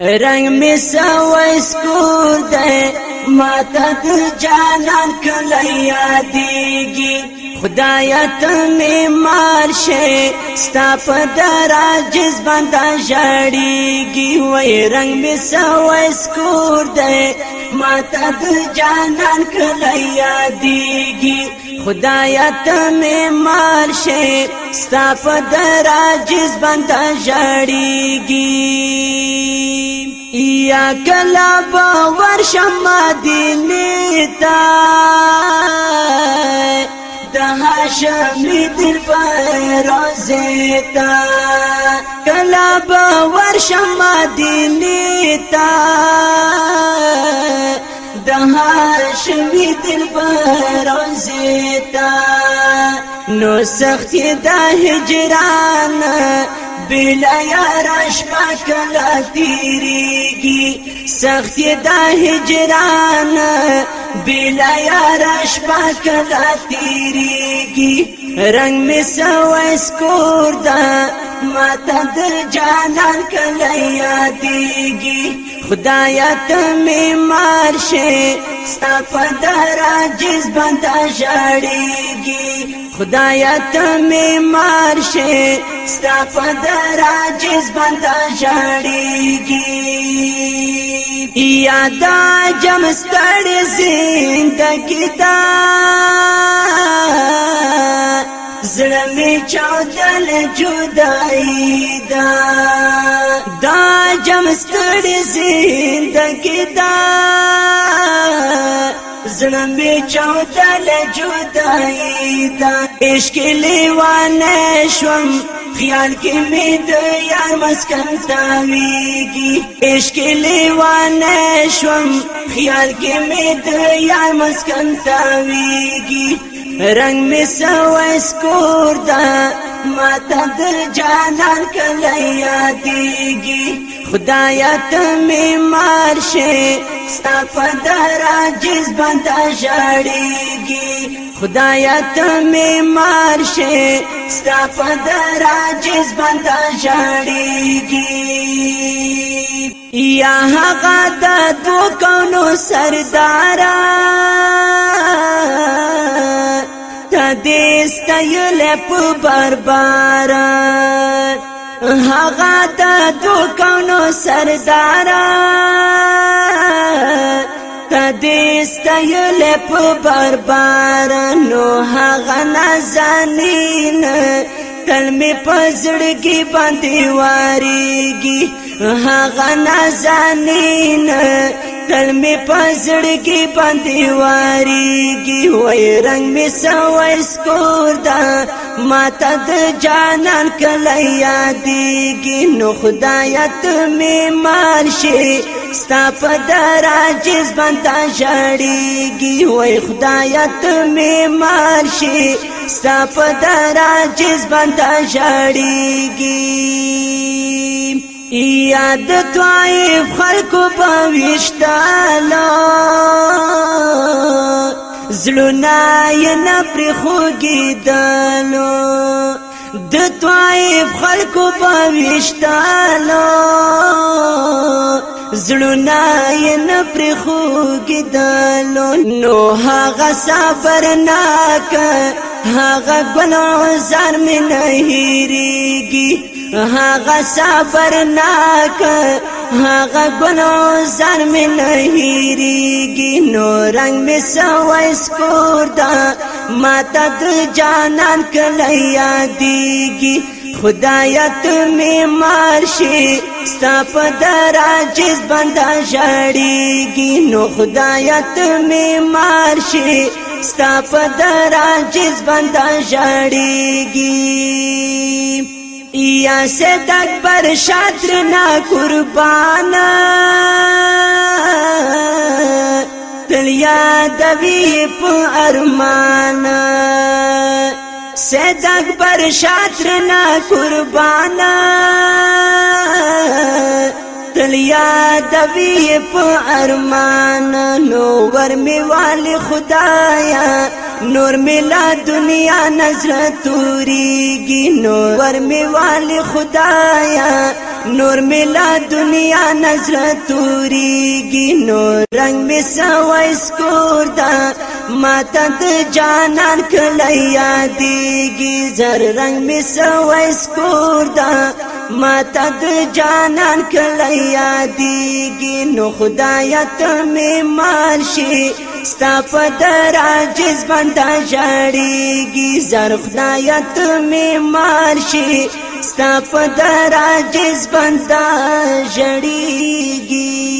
رنگ می سوای سکور ده ما ته د جانان کله یادېږي خدایا ته می مار شه ستا په درا جذبان دا ژړېږي وای رنگ می سوای سکور ده ما ته د جانان کله یادېږي خدایا تمه مال شي ستا په دراجز بندا جړیږي یا کلا باور شمه دینتا د هاشمی دل پروزتا کلا باور شمه دینتا کندهار شوی دل بروزیتا نو سختی دا هجران بلا یارش پاکلا تیریگی سختی دا هجران بلا یارش پاکلا تیریگی رنگ می سویس کور دا ما تا در جانان کلا یادیگی خدایا ته می مارشه ستا په دهرا جذبه دا ژړېږي خدایا ته می مارشه ستا په دهرا جذبه دا ژړېږي یادا جم ستړ زندګی تا زړه می چاودل جدائی دا دا میں چوتل جو تیتا ایش کے لی ویشو پیال کے میں یار مسکن تھی عشق کے لیوان شم پیال کے میں یار مسکن تھی رنگ میں سو اسکور ماتا د جانان لیا دیگی خدایا ته می مارشه ستا په دراجز باندې ژړېږي خدایا ته می مارشه ستا په دراجز باندې ژړېږي یا هغه د دوه کونو سردارا تدې ستایل په بربارات هغه د دوکانو سردار کدی استایل په بربار نو هغه نازنین کلمې پزړګي باندې واريږي هغه نازنین تل می پزړ کی باندې واری کی وای رنگ می سوای سکور دا ماته د جانان کله یادې کی نو خدایت می مان شي ستا په دراجز باندې جړې کی وای خدایت می مان شي ستا په دراجز باندې جړې کی یاد طائف خلکو په وشتاله زلونا یې نه پرې خوګېدلو د طائف خلکو په وشتاله زلونا یې نه پرې خوګېدلو نو هغه صبر ناک هغه ګل عزر مې نه هېرېږي هغه صبر ناک هغه ګلو زر مې نه هېریږي نو رنگ مې سوای سکور دا ماته د جانان کله یادېږي خدایت می مارشي ستا په دراجز بندا جړېږي نو خدایت می مارشي ستا په دراجز بندا جړېږي या से दग पर शात्र ना कुर्बान दलिया दवीप अरमान से तक पर शात्र ना कुर्बान दलिया दवीप अरमान नोवर में वाले खुदाया نور ملا دنیا نظر توریږي نور ور میوال خدایا نور ملا دنیا نظر توریږي نور رنگ می سوای سکور دا ماته د جانان کله یادېږي زر رنگ می سوای سکور دا ماته د جانان کله یادېږي نو خدایا ته می مال شي ستا په در عاجز بنده ژړېږي زر خدایه ته معمار شي ستا په در عاجز بنده ژړېږي